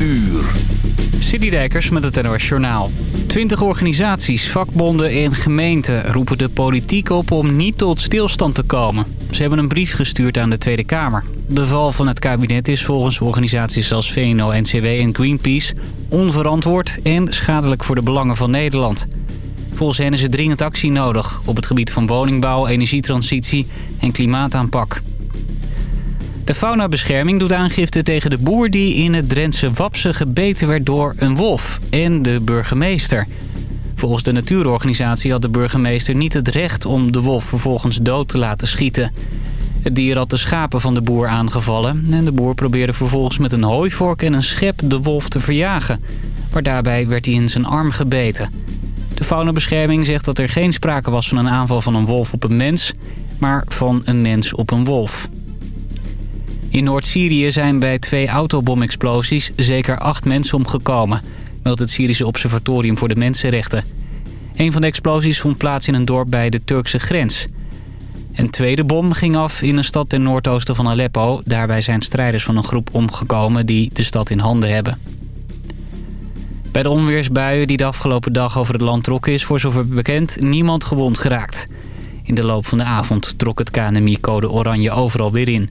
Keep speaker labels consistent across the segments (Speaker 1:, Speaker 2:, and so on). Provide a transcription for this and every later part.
Speaker 1: uur.
Speaker 2: Met het NOS Journaal. Twintig organisaties, vakbonden en gemeenten roepen de politiek op om niet tot stilstand te komen. Ze hebben een brief gestuurd aan de Tweede Kamer. De val van het kabinet is volgens organisaties als VNO-NCW en Greenpeace onverantwoord en schadelijk voor de belangen van Nederland. Volgens hen is er dringend actie nodig op het gebied van woningbouw, energietransitie en klimaataanpak. De faunabescherming doet aangifte tegen de boer die in het Drentse Wapse gebeten werd door een wolf en de burgemeester. Volgens de natuurorganisatie had de burgemeester niet het recht om de wolf vervolgens dood te laten schieten. Het dier had de schapen van de boer aangevallen en de boer probeerde vervolgens met een hooivork en een schep de wolf te verjagen. Maar daarbij werd hij in zijn arm gebeten. De faunabescherming zegt dat er geen sprake was van een aanval van een wolf op een mens, maar van een mens op een wolf. In Noord-Syrië zijn bij twee autobomexplosies zeker acht mensen omgekomen... meldt het Syrische Observatorium voor de Mensenrechten. Een van de explosies vond plaats in een dorp bij de Turkse grens. Een tweede bom ging af in een stad ten noordoosten van Aleppo. Daarbij zijn strijders van een groep omgekomen die de stad in handen hebben. Bij de onweersbuien die de afgelopen dag over het land trokken is voor zover bekend niemand gewond geraakt. In de loop van de avond trok het KNMI code oranje overal weer in...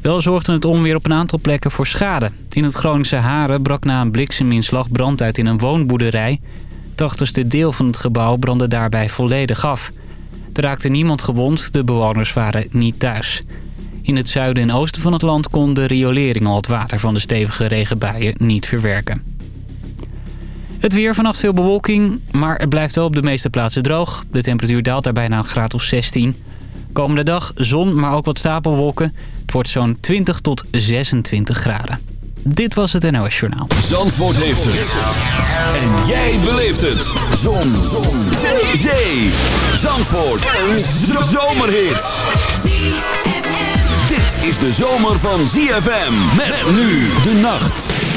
Speaker 2: Wel zorgde het onweer op een aantal plekken voor schade. In het Groningse Haren brak na een blikseminslag brand uit in een woonboerderij. Het achterste deel van het gebouw brandde daarbij volledig af. Er raakte niemand gewond, de bewoners waren niet thuis. In het zuiden en oosten van het land kon de riolering al het water van de stevige regenbuien niet verwerken. Het weer, vannacht veel bewolking, maar het blijft wel op de meeste plaatsen droog. De temperatuur daalt daarbij naar een graad of 16. Komende dag zon, maar ook wat stapelwolken. Het wordt zo'n 20 tot 26 graden. Dit was het NOS Journaal.
Speaker 1: Zandvoort heeft het. En jij beleeft het. Zon. zon. Zee. Zandvoort. Een zomerhit. Dit is de zomer van ZFM. Met nu de nacht.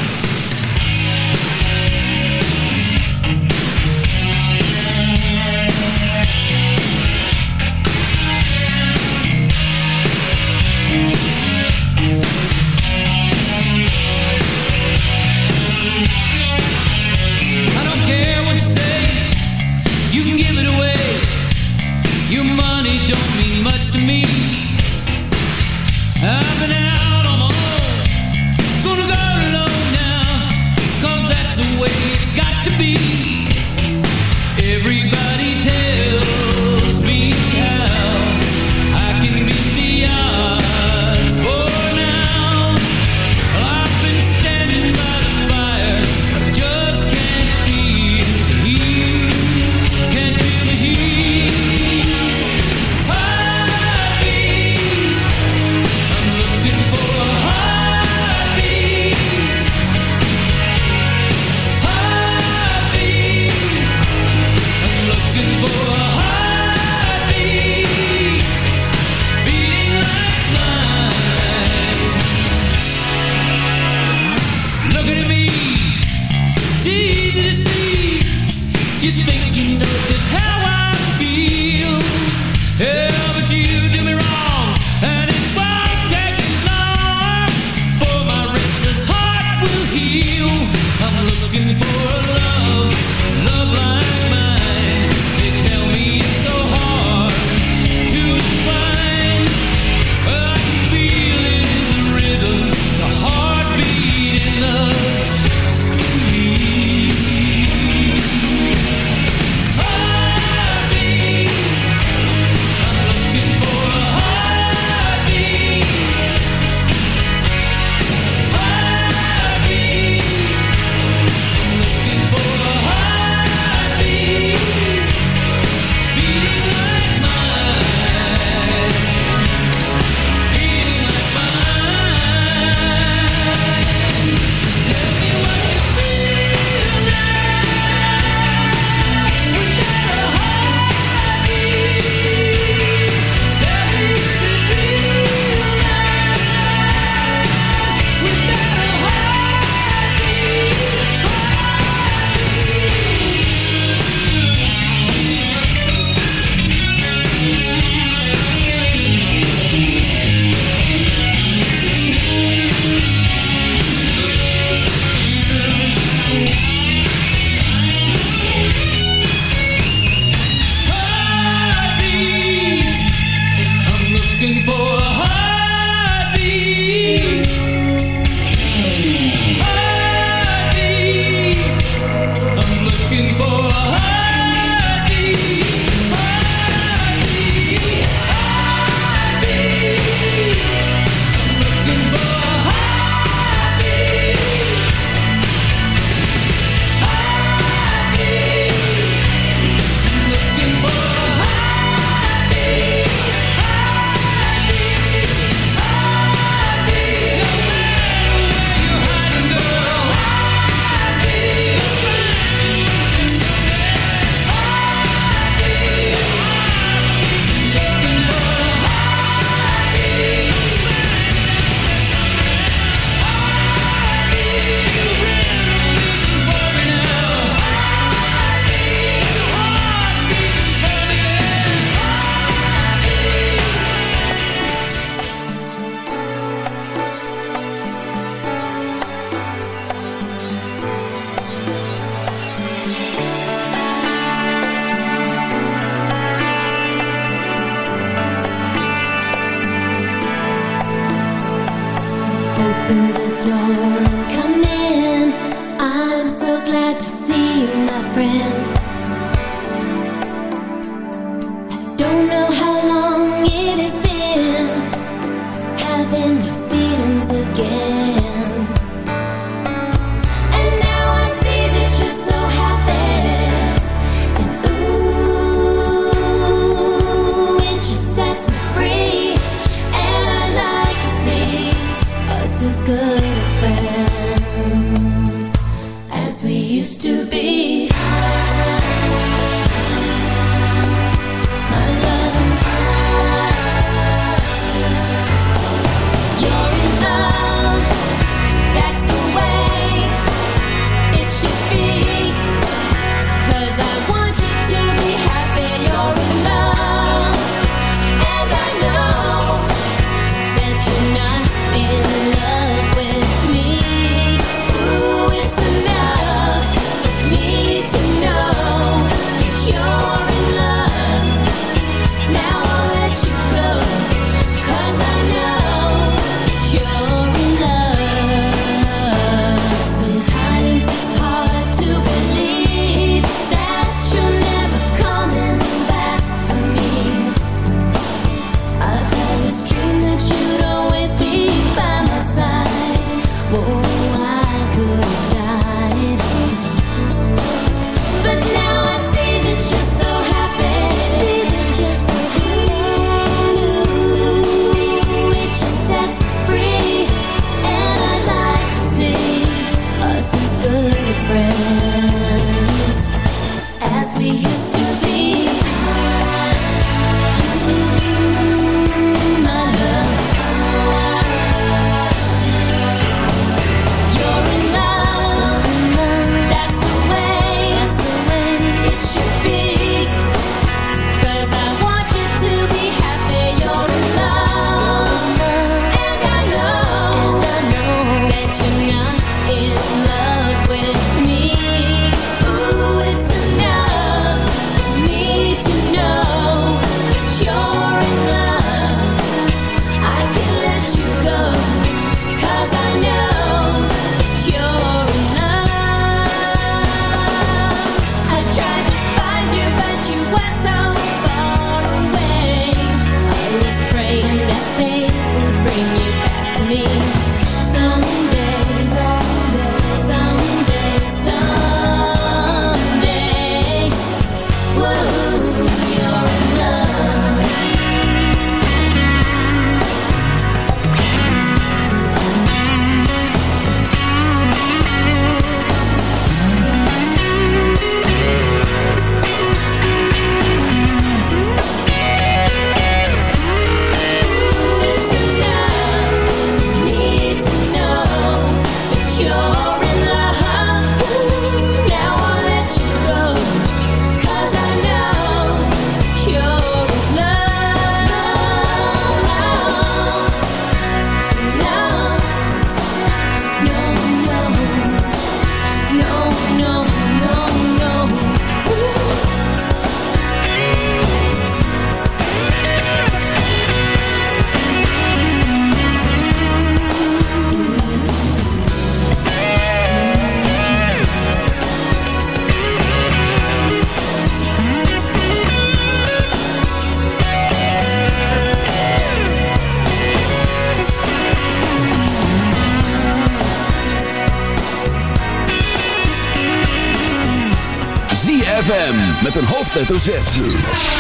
Speaker 3: Hoofdletter Z.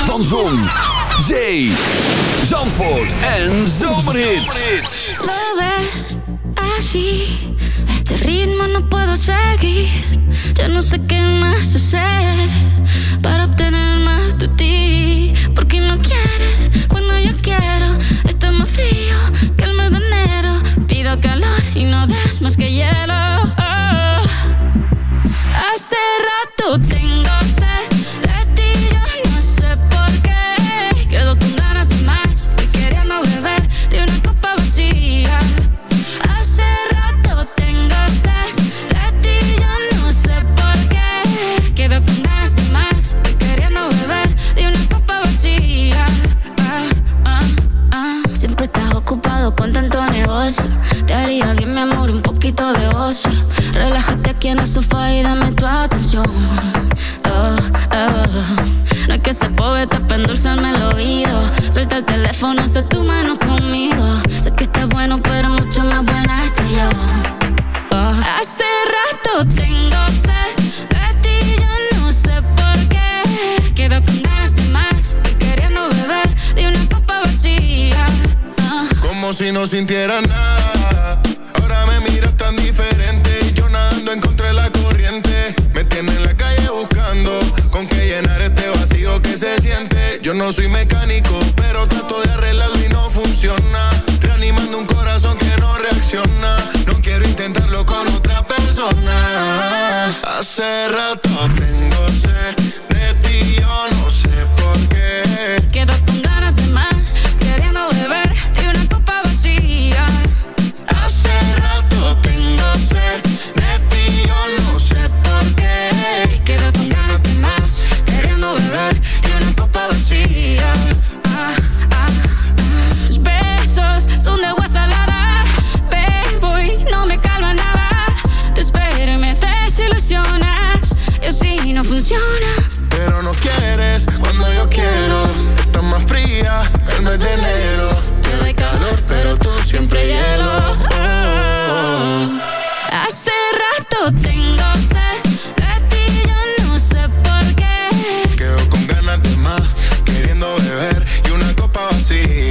Speaker 3: Van Zon, Zee, see.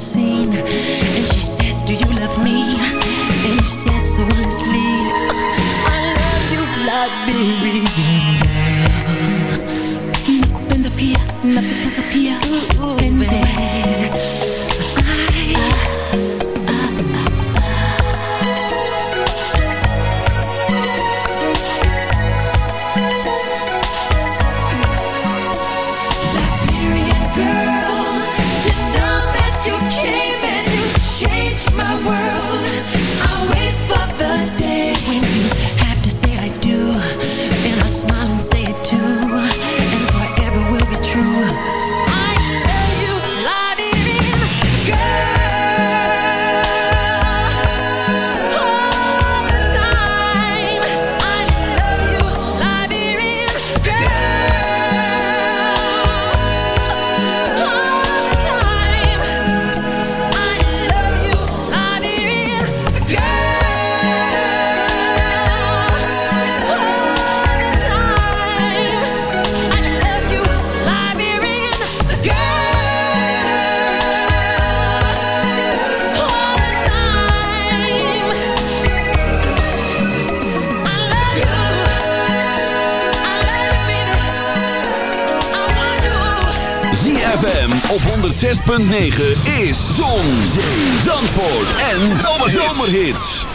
Speaker 3: 106.9 is Zon, Zee, Zandvoort en Zomerhits.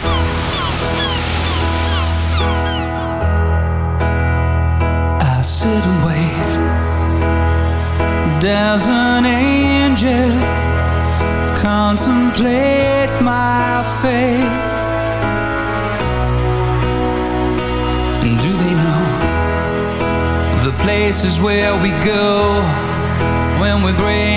Speaker 1: I sit and wait. There's an angel. Contemplate my fate. Do they know the places where we go when we're gray?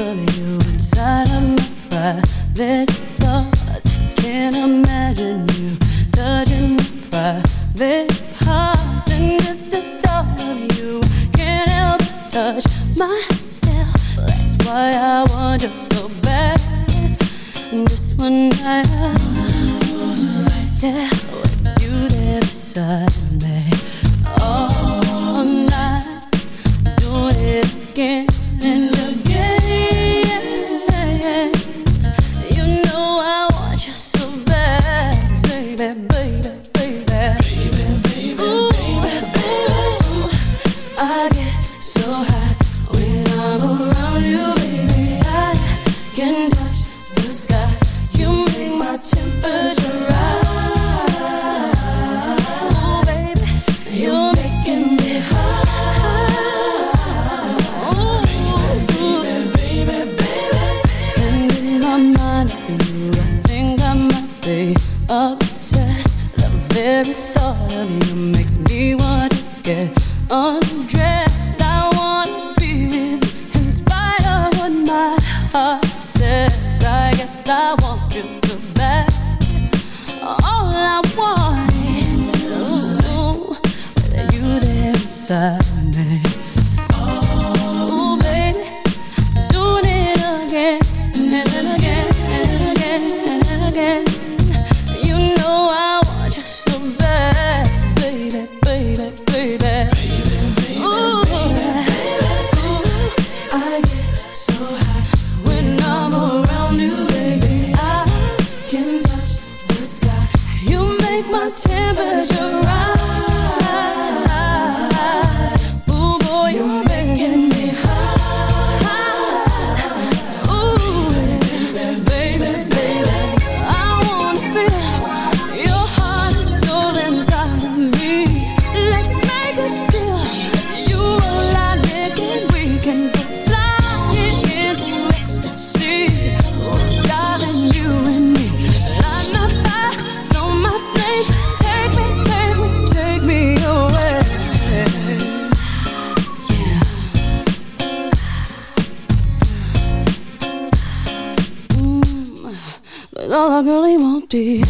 Speaker 1: Pulling you inside of my private
Speaker 4: empty.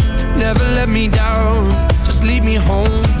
Speaker 4: Never let me down, just lead me home.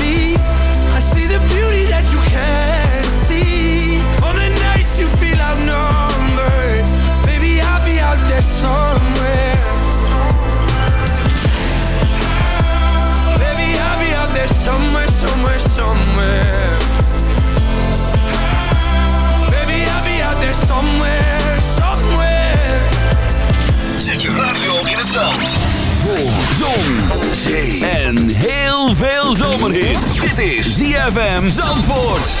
Speaker 4: somewhere, somewhere.
Speaker 3: Zet je radio in het zand. Voor zon, zee en heel veel zomerhit. Dit is ZFM Zandvoort.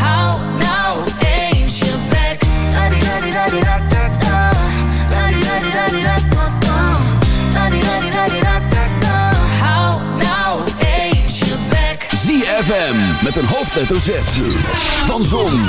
Speaker 5: Hou nou eens bek. Hou nou.
Speaker 6: ZFM met een hoofdletter Z. Van Zon,